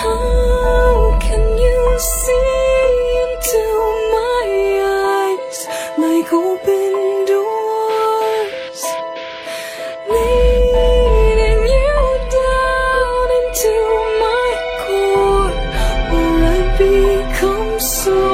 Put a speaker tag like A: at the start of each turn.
A: How can you see into my eyes like open doors? Leading you down into my core where I become so.